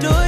tuyệt